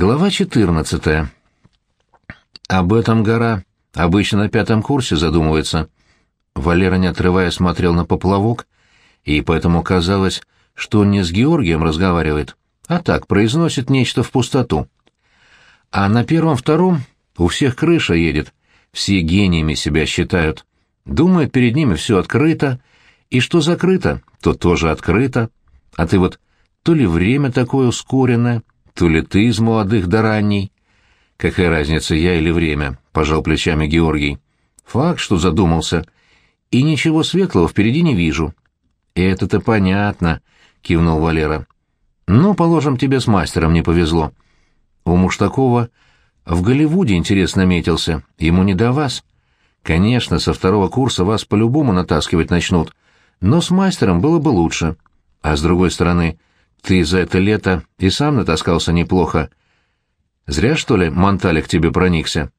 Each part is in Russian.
Глава 14. Об этом гора обычно на пятом курсе задумывается. Валера, не отрывая, смотрел на поплавок, и поэтому казалось, что он не с Георгием разговаривает, а так произносит нечто в пустоту. А на первом-втором у всех крыша едет, все гениями себя считают. Думают, перед ними все открыто, и что закрыто, то тоже открыто. А ты вот то ли время такое ускоренное, то ли ты из молодых до ранней. Какая разница, я или время, пожал плечами Георгий. Факт, что задумался. И ничего светлого впереди не вижу. Это-то понятно, кивнул Валера. Ну, положим, тебе с мастером не повезло. У Муштакова в Голливуде интерес наметился, ему не до вас. Конечно, со второго курса вас по-любому натаскивать начнут, но с мастером было бы лучше. А с другой стороны, ты за это лето и сам натаскался неплохо. Зря, что ли, Монтале к тебе проникся?»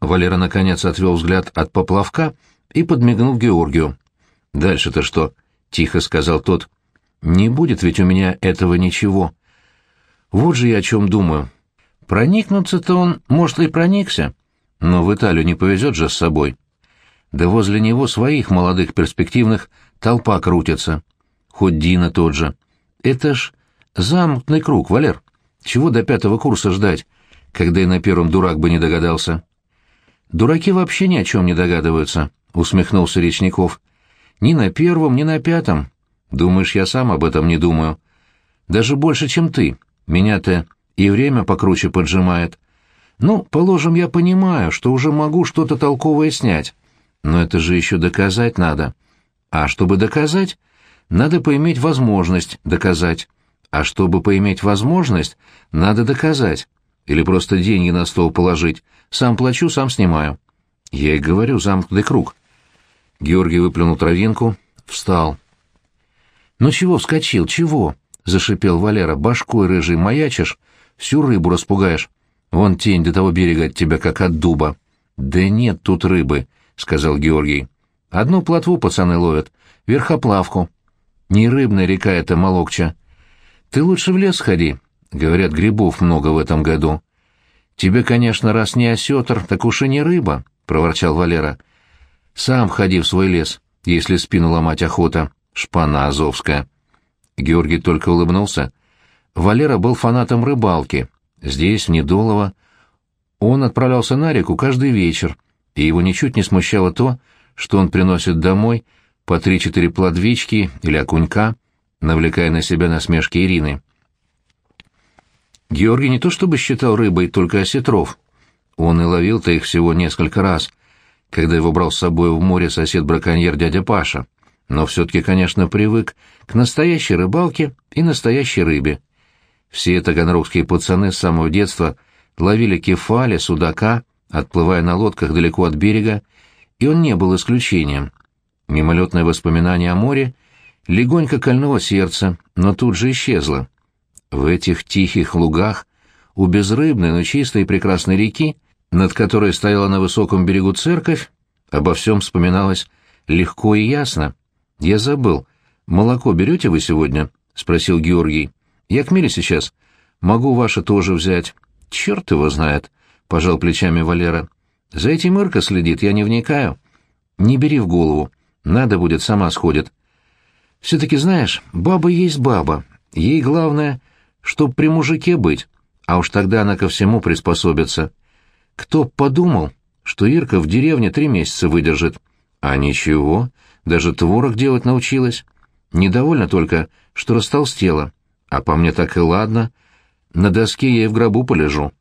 Валера, наконец, отвел взгляд от поплавка и подмигнул Георгию. «Дальше-то что?» — тихо сказал тот. «Не будет ведь у меня этого ничего. Вот же я о чем думаю. Проникнуться-то он, может, и проникся, но в Италию не повезет же с собой. Да возле него своих молодых перспективных толпа крутится. Хоть Дина тот же. Это ж замкнутый круг, Валер. Чего до пятого курса ждать, когда и на первом дурак бы не догадался? Дураки вообще ни о чем не догадываются, усмехнулся Речников. Ни на первом, ни на пятом. Думаешь, я сам об этом не думаю. Даже больше, чем ты. Меня-то и время покруче поджимает. Ну, положим, я понимаю, что уже могу что-то толковое снять. Но это же еще доказать надо. А чтобы доказать, надо поиметь возможность доказать. А чтобы поиметь возможность, надо доказать. Или просто деньги на стол положить. Сам плачу, сам снимаю. Я и говорю, замкнутый круг. Георгий выплюнул травинку, встал. «Ну чего вскочил, чего?» — зашипел Валера. «Башкой рыжий маячишь, всю рыбу распугаешь. Вон тень до того берега от тебя, как от дуба». «Да нет тут рыбы», — сказал Георгий. «Одну плотву пацаны ловят, верхоплавку. Не рыбная река это, Молокча. Ты лучше в лес ходи. Говорят, грибов много в этом году. Тебе, конечно, раз не осетр, так уж и не рыба, — проворчал Валера. Сам ходи в свой лес, если спину ломать охота. Шпана азовская. Георгий только улыбнулся. Валера был фанатом рыбалки. Здесь, в Недолово, он отправлялся на реку каждый вечер, и его ничуть не смущало то, что он приносит домой по три-четыре плодвички или окунька, навлекая на себя насмешки Ирины. Георгий не то чтобы считал рыбой только осетров. Он и ловил-то их всего несколько раз, когда его брал с собой в море сосед-браконьер дядя Паша. Но все-таки, конечно, привык к настоящей рыбалке и настоящей рыбе. Все таганрогские пацаны с самого детства ловили кефали, судака, отплывая на лодках далеко от берега, и он не был исключением. Мимолетное воспоминание о море легонько кольнуло сердце, но тут же исчезло. В этих тихих лугах, у безрыбной, но чистой и прекрасной реки, над которой стояла на высоком берегу церковь, обо всем вспоминалось легко и ясно. «Я забыл. Молоко берете вы сегодня?» — спросил Георгий. «Я к Мире сейчас. Могу ваше тоже взять». «Черт его знает», — пожал плечами Валера. «За этим Ирка следит, я не вникаю». «Не бери в голову. Надо будет, сама сходит. Все-таки, знаешь, баба есть баба. Ей главное, чтоб при мужике быть, а уж тогда она ко всему приспособится. Кто подумал, что Ирка в деревне три месяца выдержит. А ничего, даже творог делать научилась. Недовольна только, что растолстела. А по мне так и ладно. На доске я и в гробу полежу.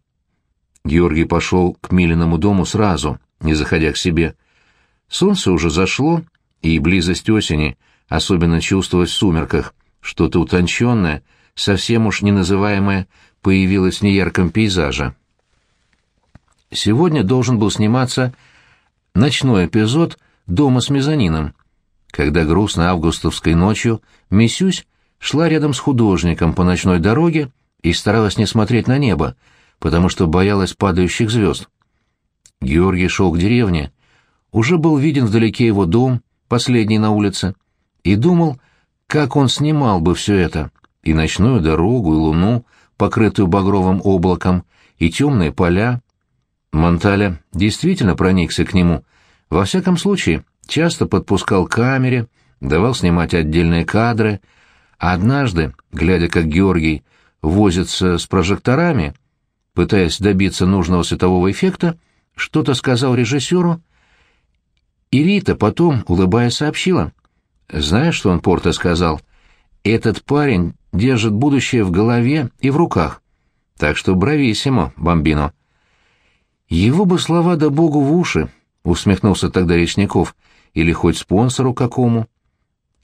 Георгий пошел к Милиному дому сразу, не заходя к себе. Солнце уже зашло, и близость осени особенно чувствовалась в сумерках, что-то утонченное, совсем уж неназываемое, появилось в неярком пейзаже. Сегодня должен был сниматься ночной эпизод «Дома с мезонином», когда грустной августовской ночью Мисюсь шла рядом с художником по ночной дороге и старалась не смотреть на небо, потому что боялась падающих звезд. Георгий шел к деревне. Уже был виден вдалеке его дом, последний на улице, и думал, как он снимал бы все это, и ночную дорогу, и луну, покрытую багровым облаком, и темные поля. Монталя действительно проникся к нему. Во всяком случае, часто подпускал к камере, давал снимать отдельные кадры, а однажды, глядя, как Георгий возится с прожекторами, пытаясь добиться нужного светового эффекта, что-то сказал режиссеру, и Рита потом, улыбаясь, сообщила. «Знаешь, что он Порто сказал? Этот парень держит будущее в голове и в руках. Так что брависсимо, бомбино». «Его бы слова да богу в уши», — усмехнулся тогда Речников, — «или хоть спонсору какому».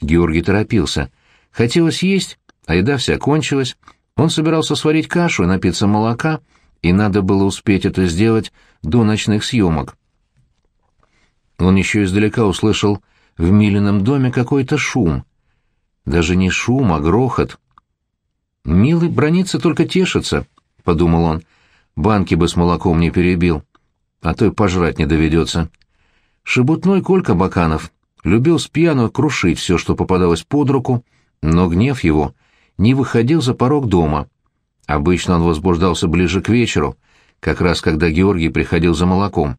Георгий торопился. Хотелось есть, а еда вся кончилась. Он собирался сварить кашу и напиться молока, и надо было успеть это сделать до ночных съемок. Он еще издалека услышал в Милином доме какой-то шум. Даже не шум, а грохот. «Милый бронится, только тешится», — подумал он. «Банки бы с молоком не перебил, а то и пожрать не доведется». Шебутной Колька Баканов любил с пьяну крушить все, что попадалось под руку, но гнев его не выходил за порог дома. Обычно он возбуждался ближе к вечеру, как раз когда Георгий приходил за молоком.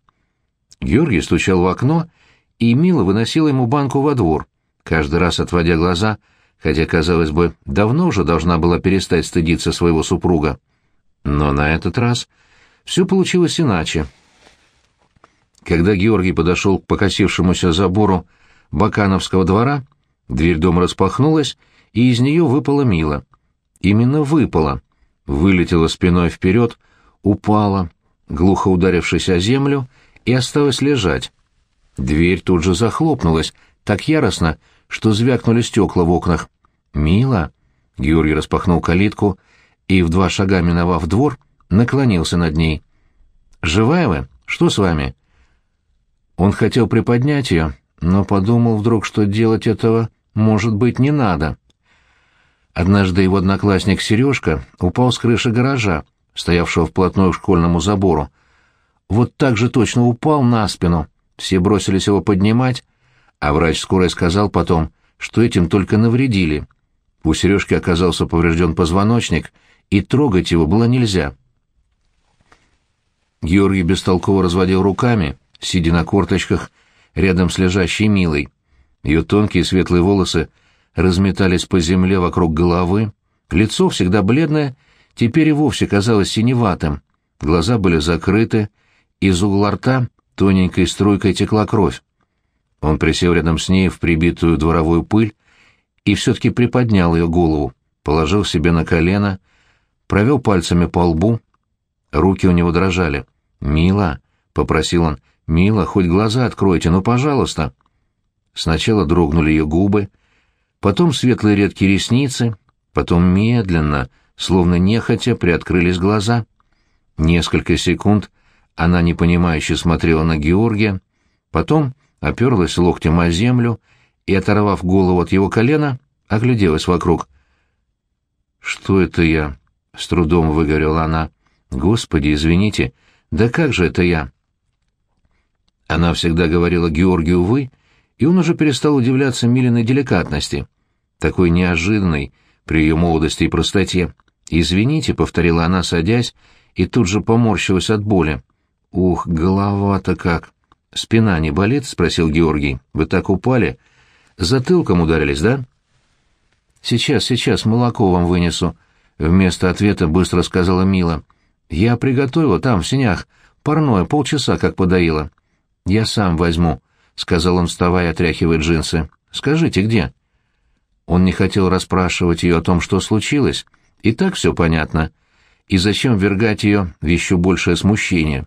Георгий стучал в окно, и Мила выносила ему банку во двор, каждый раз отводя глаза, хотя, казалось бы, давно уже должна была перестать стыдиться своего супруга. Но на этот раз все получилось иначе. Когда Георгий подошел к покосившемуся забору Бакановского двора, дверь дома распахнулась, и из нее выпала Мила. Именно выпала. Вылетела спиной вперед, упала, глухо ударившись о землю, и осталась лежать. Дверь тут же захлопнулась, так яростно, что звякнули стекла в окнах. «Мила!» — Георгий распахнул калитку и, в два шага миновав двор, наклонился над ней. «Живая вы? Что с вами?» Он хотел приподнять ее, но подумал вдруг, что делать этого, может быть, не надо. Однажды его одноклассник Сережка упал с крыши гаража, стоявшего вплотную к школьному забору, вот так же точно упал на спину. Все бросились его поднимать, а врач скорой сказал потом, что этим только навредили. У Сережки оказался поврежден позвоночник, и трогать его было нельзя. Георгий бестолково разводил руками, сидя на корточках, рядом с лежащей Милой. Ее тонкие светлые волосы разметались по земле вокруг головы, лицо, всегда бледное, теперь и вовсе казалось синеватым, глаза были закрыты, из угла рта тоненькой струйкой текла кровь. Он присел рядом с ней в прибитую дворовую пыль и все-таки приподнял ее голову, положил себе на колено, провел пальцами по лбу. Руки у него дрожали. «Мила», — попросил он, — «Мила, хоть глаза откройте, ну, пожалуйста». Сначала дрогнули ее губы, потом светлые редкие ресницы, потом медленно, словно нехотя, приоткрылись глаза. Несколько секунд она непонимающе смотрела на Георгия, потом оперлась локтем о землю и, оторвав голову от его колена, огляделась вокруг. «Что это я?» — с трудом выговорила она. «Господи, извините, да как же это я?» Она всегда говорила Георгию «вы», и он уже перестал удивляться Милиной деликатности, такой неожиданной при ее молодости и простоте. «Извините», — повторила она, садясь, и тут же поморщилась от боли. «Ух, голова-то как!» «Спина не болит?» — спросил Георгий. «Вы так упали? Затылком ударились, да?» «Сейчас, сейчас молоко вам вынесу», — вместо ответа быстро сказала Мила. «Я приготовила там, в синях, парное, полчаса как подоила». «Я сам возьму», — сказал он, вставая, отряхивая джинсы. «Скажите, где?» Он не хотел расспрашивать ее о том, что случилось. И так все понятно. И зачем ввергать ее в еще большее смущение?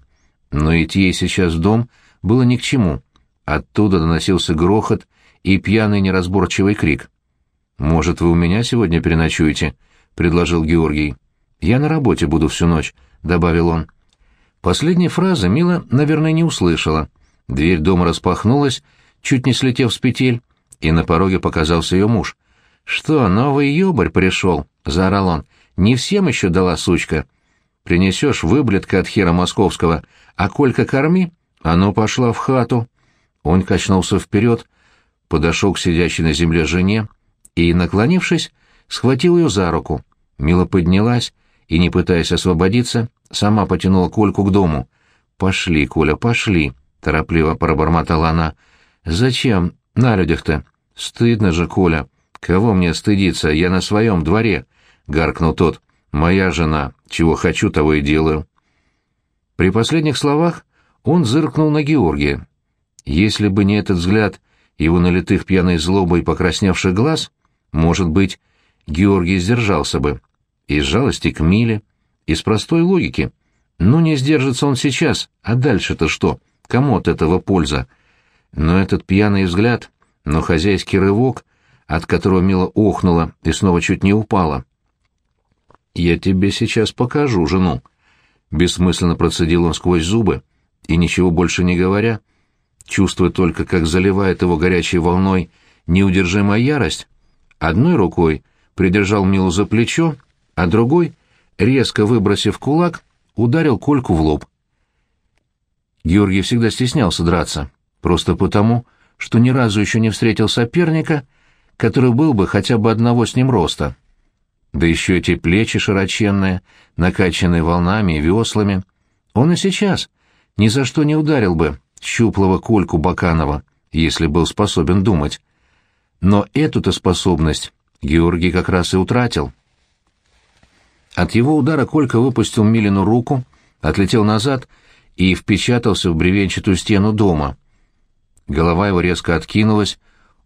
Но идти ей сейчас в дом было ни к чему. Оттуда доносился грохот и пьяный неразборчивый крик. «Может, вы у меня сегодня переночуете?» — предложил Георгий. «Я на работе буду всю ночь», — добавил он. Последняя фраза Мила, наверное, не услышала. Дверь дома распахнулась, чуть не слетев с петель, и на пороге показался ее муж. «Что, новый ёбарь пришел?» — заорал он. «Не всем еще дала сучка. Принесешь выблетка от хера московского, а Колька корми, ну пошла в хату. Он качнулся вперед, подошел к сидящей на земле жене и, наклонившись, схватил ее за руку. Мила поднялась и, не пытаясь освободиться, сама потянула Кольку к дому. «Пошли, Коля, пошли», — торопливо пробормотала она. «Зачем на людях-то? Стыдно же, Коля. Кого мне стыдиться? Я на своем дворе», — гаркнул тот. «Моя жена. Чего хочу, того и делаю». При последних словах он зыркнул на Георгия. Если бы не этот взгляд его налитых пьяной злобой покрасневших глаз, может быть, Георгий сдержался бы. Из жалости к Миле, из простой логики. Ну, не сдержится он сейчас, а дальше-то что? Кому от этого польза? Но этот пьяный взгляд, но хозяйский рывок, от которого Мила охнула и снова чуть не упала. «Я тебе сейчас покажу жену», — бессмысленно процедил он сквозь зубы, и, ничего больше не говоря, — чувствуя только, как заливает его горячей волной неудержимая ярость, одной рукой придержал Милу за плечо, а другой, резко выбросив кулак, ударил Кольку в лоб. Георгий всегда стеснялся драться, просто потому, что ни разу еще не встретил соперника, который был бы хотя бы одного с ним роста. Да еще эти плечи широченные, накачанные волнами и веслами. Он и сейчас ни за что не ударил бы, щуплого Кольку Баканова, если был способен думать. Но эту-то способность Георгий как раз и утратил. От его удара Колька выпустил Милину руку, отлетел назад и впечатался в бревенчатую стену дома. Голова его резко откинулась,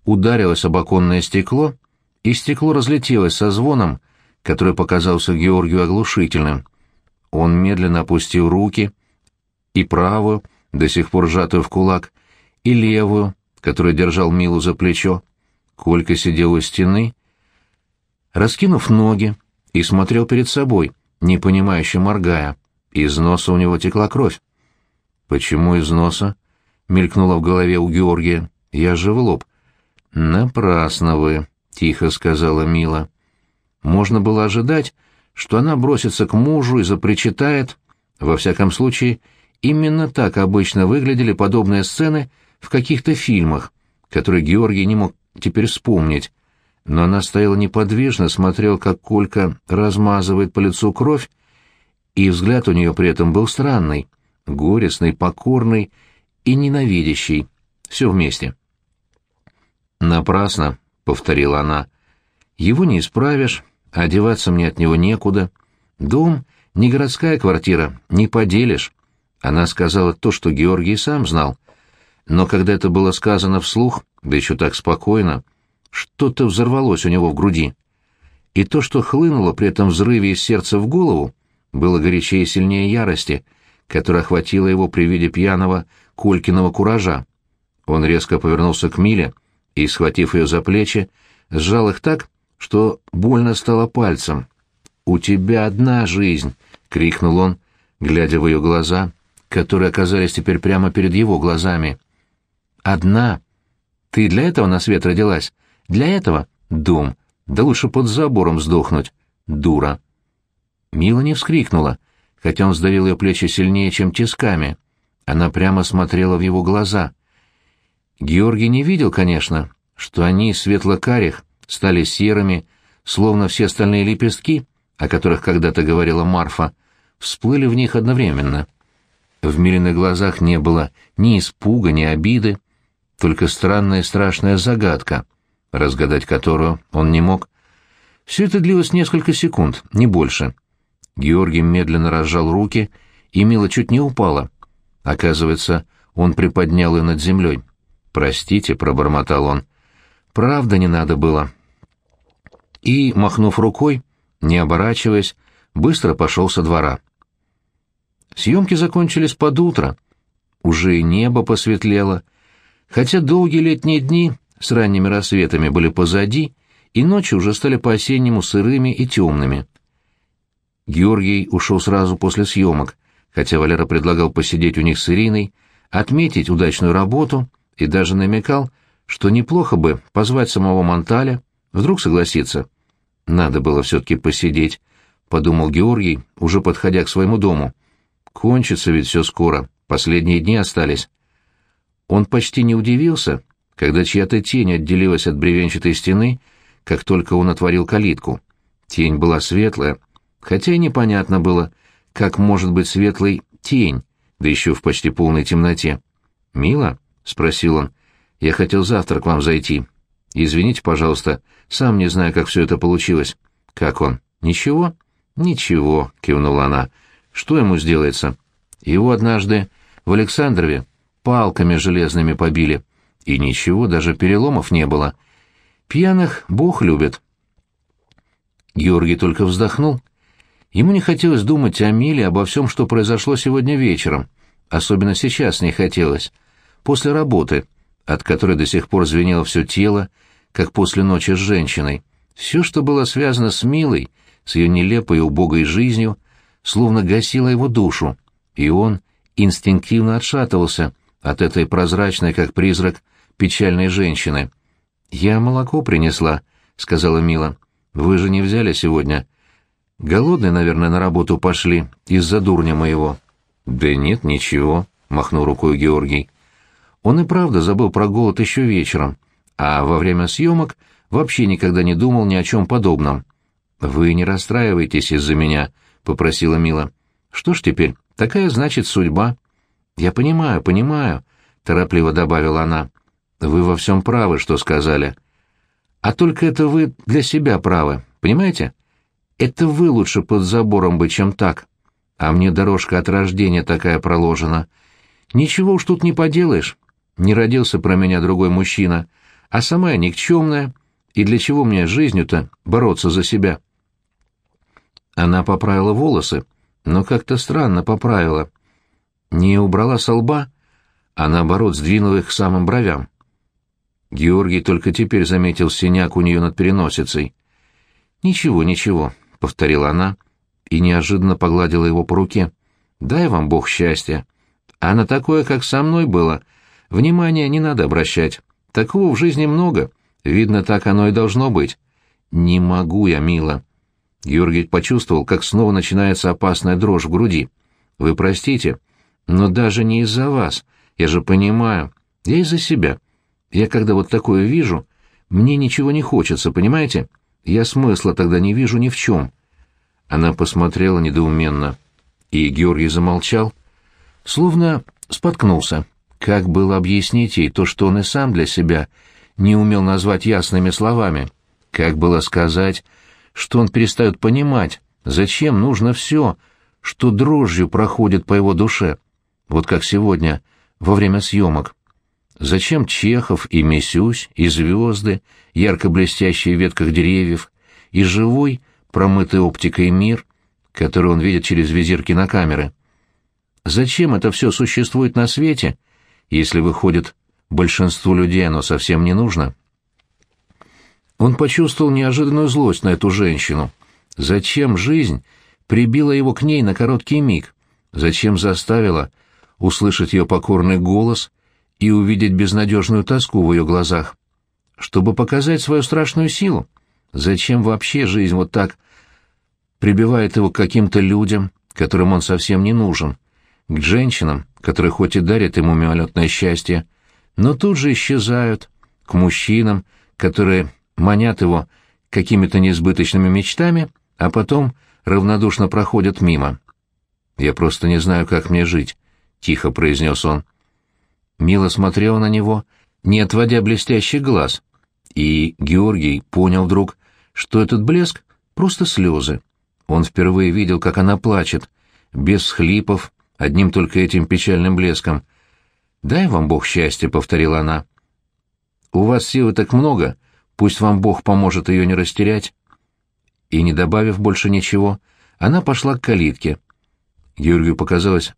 ударилось об оконное стекло, и стекло разлетелось со звоном, который показался Георгию оглушительным. Он медленно опустил руки и правую, до сих пор сжатую в кулак, и левую, которая держал Милу за плечо. Колька сидел у стены, раскинув ноги, и смотрел перед собой, непонимающе моргая. Из носа у него текла кровь. «Почему из носа?» — мелькнуло в голове у Георгия. «Я же в лоб». «Напрасно вы», — тихо сказала Мила. Можно было ожидать, что она бросится к мужу и запричитает, во всяком случае, — Именно так обычно выглядели подобные сцены в каких-то фильмах, которые Георгий не мог теперь вспомнить. Но она стояла неподвижно, смотрела, как Колька размазывает по лицу кровь, и взгляд у нее при этом был странный, горестный, покорный и ненавидящий. Все вместе. «Напрасно», — повторила она. «Его не исправишь, одеваться мне от него некуда. Дом — не городская квартира, не поделишь. Она сказала то, что Георгий сам знал. Но когда это было сказано вслух, да еще так спокойно, что-то взорвалось у него в груди. И то, что хлынуло при этом взрыве из сердца в голову, было горячее и сильнее ярости, которая охватила его при виде пьяного Колькиного куража. Он резко повернулся к Миле и, схватив ее за плечи, сжал их так, что больно стало пальцем. «У тебя одна жизнь!» — крикнул он, глядя в ее глаза которые оказались теперь прямо перед его глазами. «Одна? Ты для этого на свет родилась? Для этого? Дом. Да лучше под забором сдохнуть. Дура!» Мила не вскрикнула, хотя он сдавил ее плечи сильнее, чем тисками. Она прямо смотрела в его глаза. Георгий не видел, конечно, что они, светло-карих, стали серыми, словно все остальные лепестки, о которых когда-то говорила Марфа, всплыли в них одновременно — в Милиных глазах не было ни испуга, ни обиды, только странная и страшная загадка, разгадать которую он не мог. Все это длилось несколько секунд, не больше. Георгий медленно разжал руки, и Мила чуть не упала. Оказывается, он приподнял ее над землей. «Простите», — пробормотал он. «Правда не надо было». И, махнув рукой, не оборачиваясь, быстро пошел со двора. Съемки закончились под утро. Уже и небо посветлело. Хотя долгие летние дни с ранними рассветами были позади, и ночи уже стали по-осеннему сырыми и темными. Георгий ушел сразу после съемок, хотя Валера предлагал посидеть у них с Ириной, отметить удачную работу и даже намекал, что неплохо бы позвать самого Монталя, вдруг согласится. Надо было все-таки посидеть, — подумал Георгий, уже подходя к своему дому. Кончится ведь все скоро, последние дни остались. Он почти не удивился, когда чья-то тень отделилась от бревенчатой стены, как только он отворил калитку. Тень была светлая, хотя и непонятно было, как может быть светлый тень, да еще в почти полной темноте. «Мила?» — спросил он. «Я хотел завтра к вам зайти. Извините, пожалуйста, сам не знаю, как все это получилось». «Как он? Ничего?» «Ничего», — кивнула она. «Что ему сделается? Его однажды в Александрове палками железными побили. И ничего, даже переломов не было. Пьяных Бог любит». Георгий только вздохнул. Ему не хотелось думать о Миле, обо всем, что произошло сегодня вечером. Особенно сейчас не хотелось. После работы, от которой до сих пор звенело все тело, как после ночи с женщиной. Все, что было связано с Милой, с ее нелепой и убогой жизнью, словно гасило его душу, и он инстинктивно отшатывался от этой прозрачной, как призрак, печальной женщины. «Я молоко принесла», — сказала Мила. «Вы же не взяли сегодня?» Голодные, наверное, на работу пошли из-за дурня моего. Да нет, ничего, махнул рукой Георгий. Он и правда забыл про голод еще вечером, а во время съемок вообще никогда не думал ни о чем подобном. Вы не расстраивайтесь из-за меня, попросила Мила. Что ж теперь, такая значит судьба. Я понимаю, понимаю, торопливо добавила она. Вы во всем правы, что сказали. А только это вы для себя правы, понимаете? Это вы лучше под забором бы, чем так. А мне дорожка от рождения такая проложена. Ничего уж тут не поделаешь. Не родился про меня другой мужчина, а сама я никчемная. И для чего мне жизнью-то бороться за себя? Она поправила волосы, но как-то странно поправила. Не убрала со лба, а наоборот сдвинула их к самым бровям. Георгий только теперь заметил синяк у нее над переносицей. «Ничего, ничего, — повторила она и неожиданно погладила его по руке. «Дай вам Бог счастья. А на такое, как со мной было, внимания не надо обращать. Такого в жизни много. Видно, так оно и должно быть. Не могу я, мила». Георгий почувствовал, как снова начинается опасная дрожь в груди. «Вы простите, но даже не из-за вас. Я же понимаю. Я из-за себя. Я когда вот такое вижу, мне ничего не хочется, понимаете? Я смысла тогда не вижу ни в чем. Она посмотрела недоуменно, и Георгий замолчал, словно споткнулся. Как было объяснить ей то, что он и сам для себя не умел назвать ясными словами? Как было сказать, что он перестает понимать, зачем нужно все, что дрожью проходит по его душе? Вот как сегодня, во время съемок. Зачем Чехов и Мисюсь, и звезды, ярко блестящие в ветках деревьев, и живой, промытый оптикой мир, который он видит через визир кинокамеры? Зачем это все существует на свете, если, выходит, большинству людей оно совсем не нужно? Он почувствовал неожиданную злость на эту женщину. Зачем жизнь прибила его к ней на короткий миг? Зачем заставила услышать ее покорный голос и увидеть безнадежную тоску в ее глазах. Чтобы показать свою страшную силу. Зачем вообще жизнь вот так прибивает его к каким-то людям, которым он совсем не нужен, к женщинам, которые хоть и дарят ему мимолетное счастье, но тут же исчезают, к мужчинам, которые манят его какими-то несбыточными мечтами, а потом равнодушно проходят мимо. «Я просто не знаю, как мне жить», — тихо произнес он. Мила смотрела на него, не отводя блестящий глаз, и Георгий понял вдруг, что этот блеск — просто слезы. Он впервые видел, как она плачет, без схлипов, одним только этим печальным блеском. «Дай вам Бог счастья», — повторила она. «У вас силы так много, пусть вам Бог поможет ее не растерять». И, не добавив больше ничего, она пошла к калитке. Георгию показалось,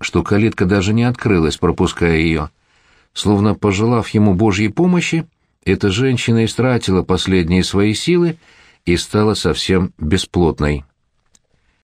что калитка даже не открылась, пропуская ее. Словно пожелав ему Божьей помощи, эта женщина истратила последние свои силы и стала совсем бесплотной.